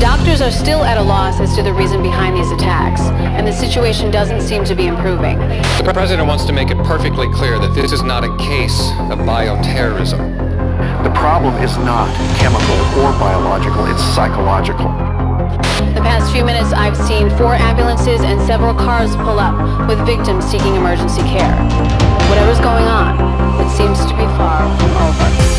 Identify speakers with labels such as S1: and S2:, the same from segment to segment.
S1: Doctors are still at a loss as to the reason behind these attacks, and the situation doesn't seem to be improving.
S2: The president wants to make it perfectly clear that this is not a case of bioterrorism.
S3: The problem is not chemical or biological, it's psychological.
S1: The past few minutes, I've seen four ambulances and several cars pull up with victims seeking emergency care. Whatever's going on, it seems to be far from over.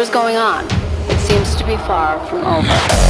S1: Whatever's going on, it seems to be far from over.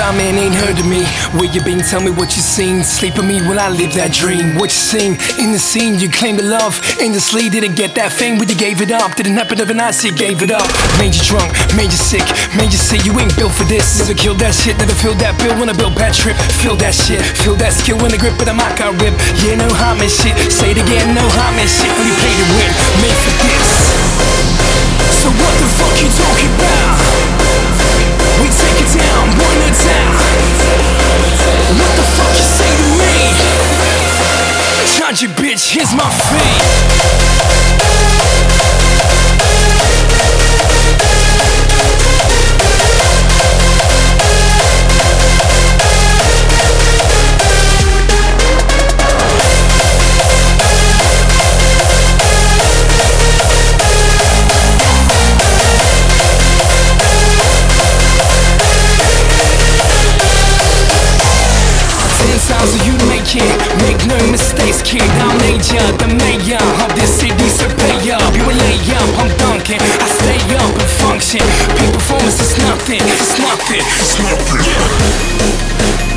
S4: Guess man ain't heard of me. Where you been? Tell me what you seen. Sleep with me while I live that dream. What you seen in the scene? You claim the love. In the sleep, didn't get that fame when you gave it up. Didn't happen overnight, so you gave it up. Made you drunk, made you sick, made you say you ain't built for this. Never killed that shit, never feel that bill when I build bad trip. Feel that shit, feel that skill when I grip, but I might got rip. Yeah, no harm and shit. Say it again, no harm and shit. Only play to win, made for this. So what the fuck you talking about? Charge you, bitch, here's my fee. Kid. I'm major, the mayor of this city, pay. You a lay up, I'm dunking. I stay up and function. Peak performance is nothing, it's nothing, it's nothing.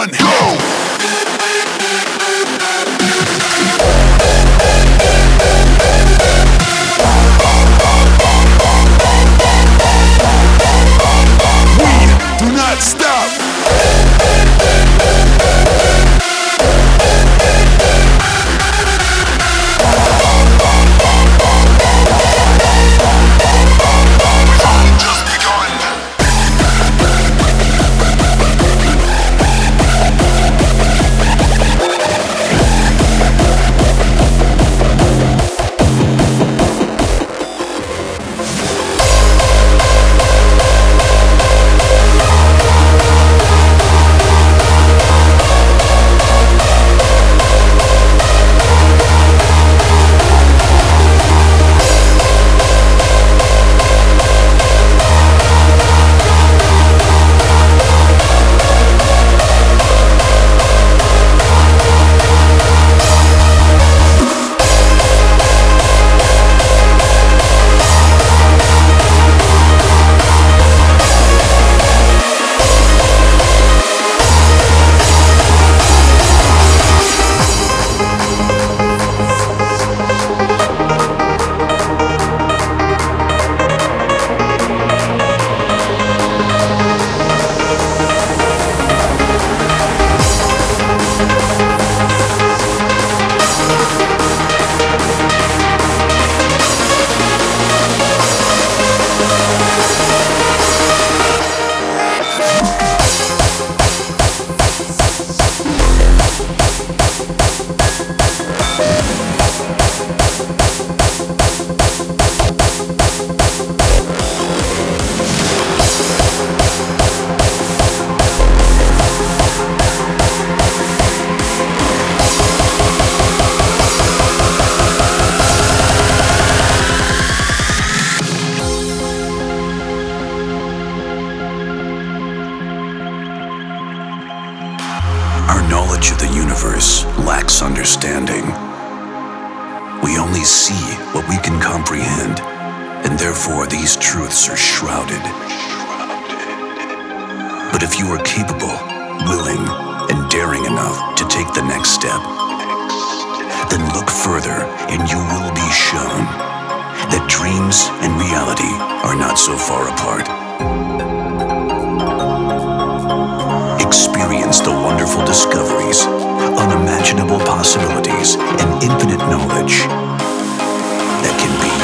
S5: one. Go!
S6: Universe understanding. We only see what we can comprehend, and therefore these truths are shrouded. But if you are capable, willing, and daring enough to take the next step, then look further and you will be shown that dreams and reality are not so far apart. Experience the wonderful discoveries, unimaginable possibilities, and infinite knowledge that can be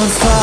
S7: on
S8: fire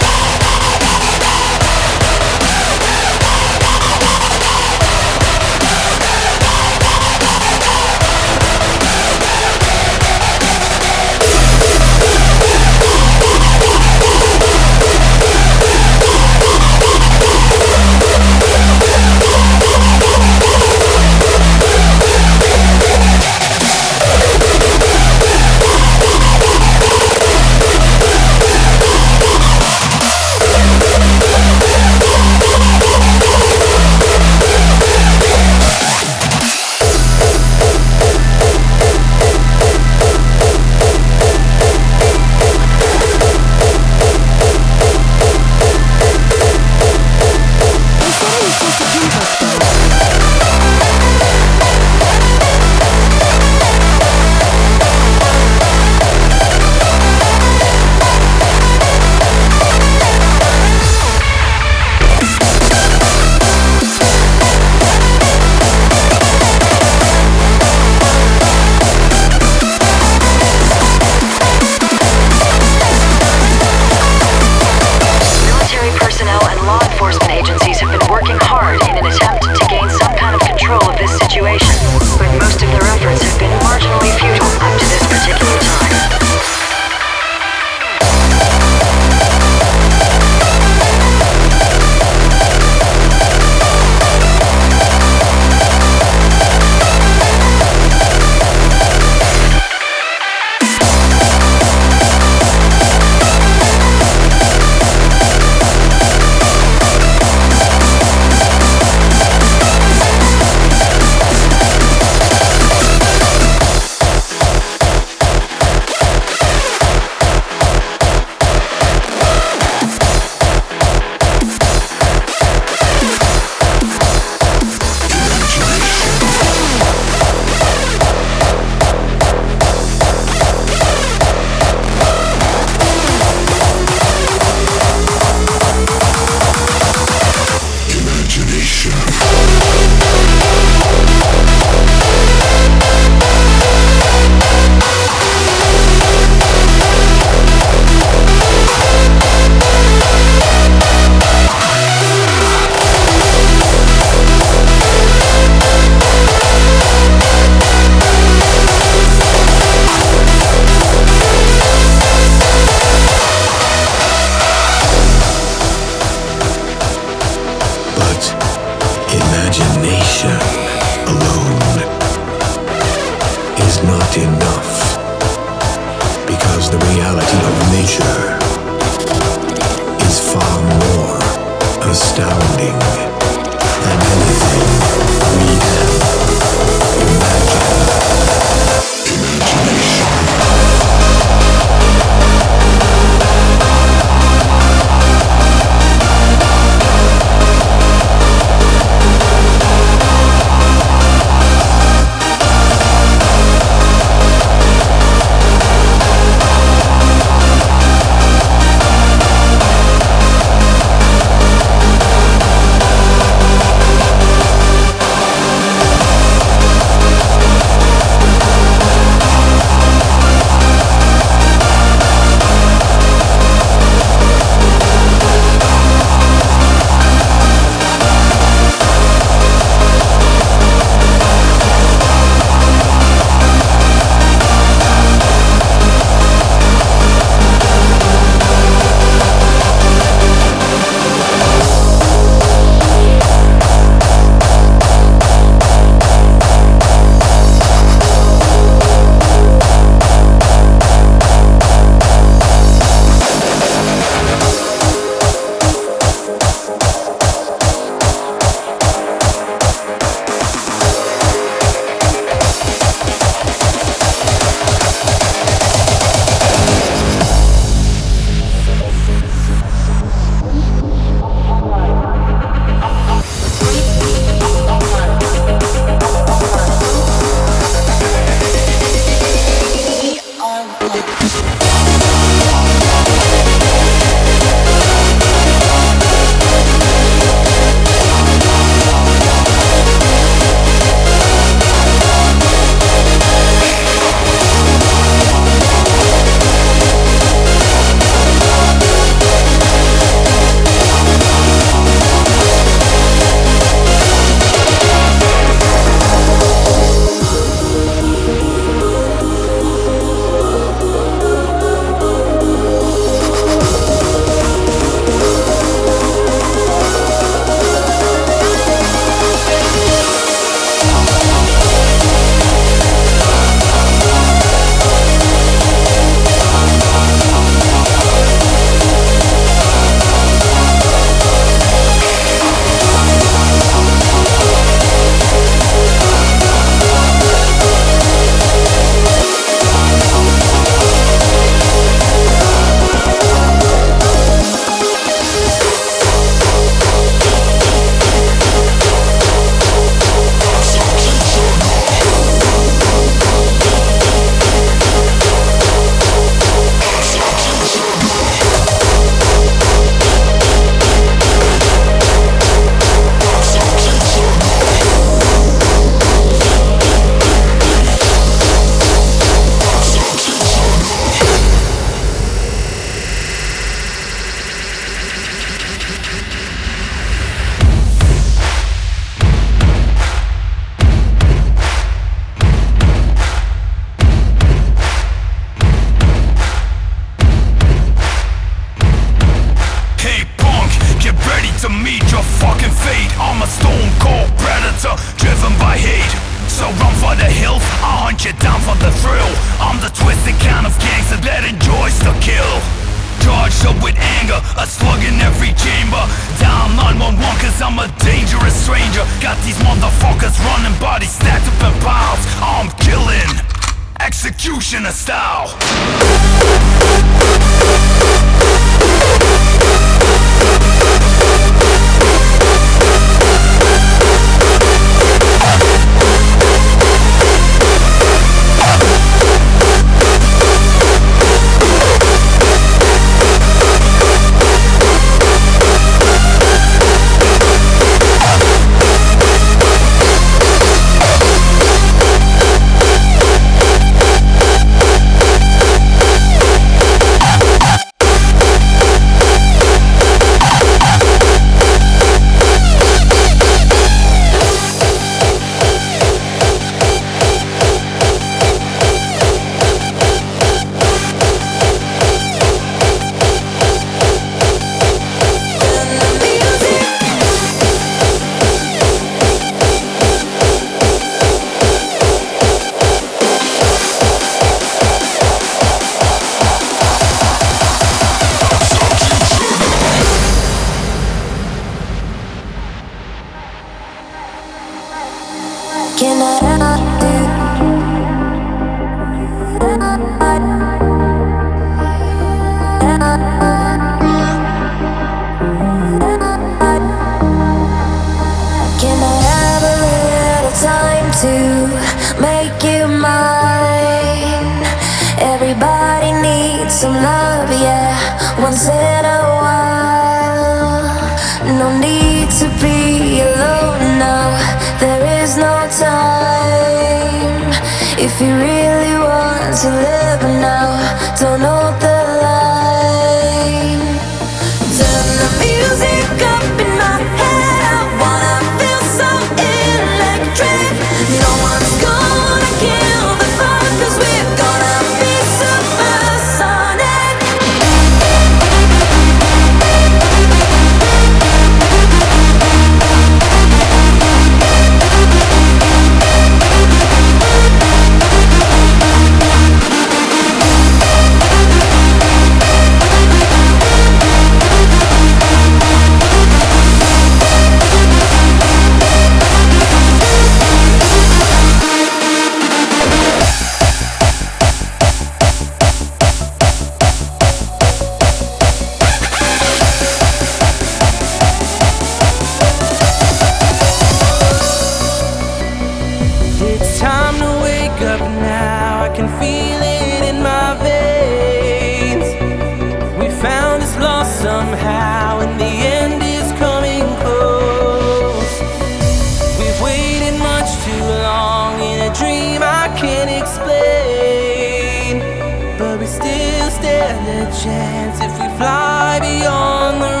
S9: Still
S8: a
S10: chance if we fly beyond the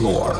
S11: floor.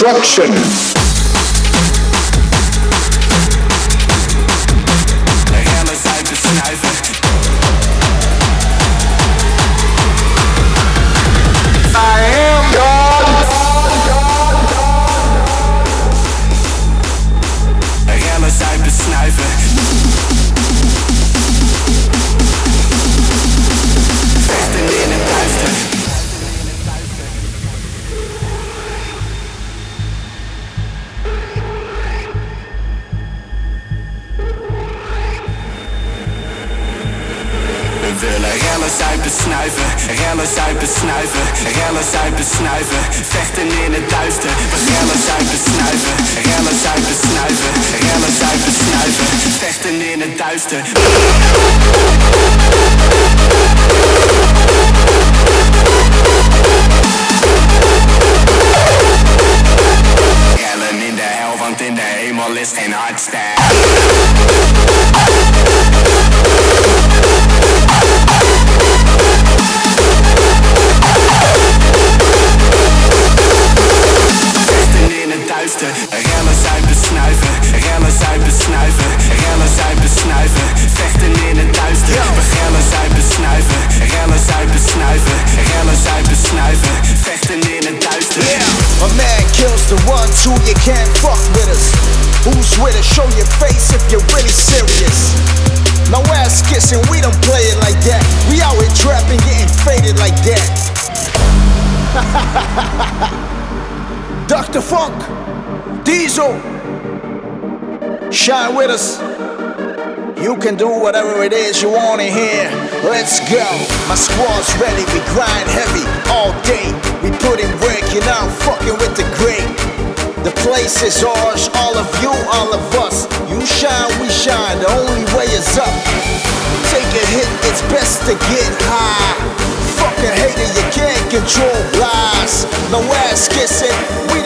S12: Destruction.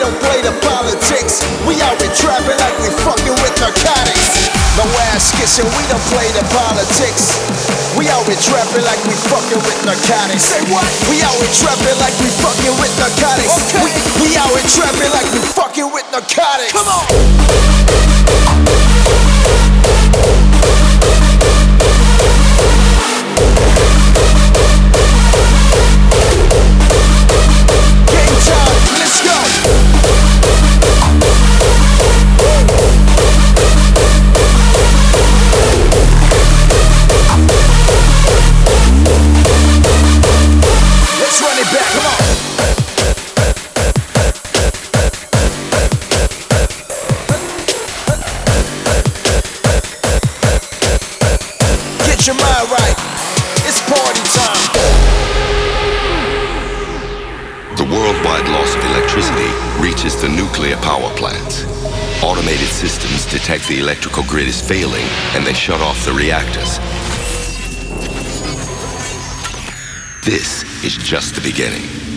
S13: Don't play the politics. We out here trapping like we fucking with narcotics. No ass kissing, we don't play the politics. We out here trapping like we fucking with narcotics. Say what? We out here trapping like we fucking with narcotics. Okay. We, we out here trapping like we fucking with narcotics. Come on.
S14: Detect the electrical grid is failing and they shut off the reactors. This is just the beginning.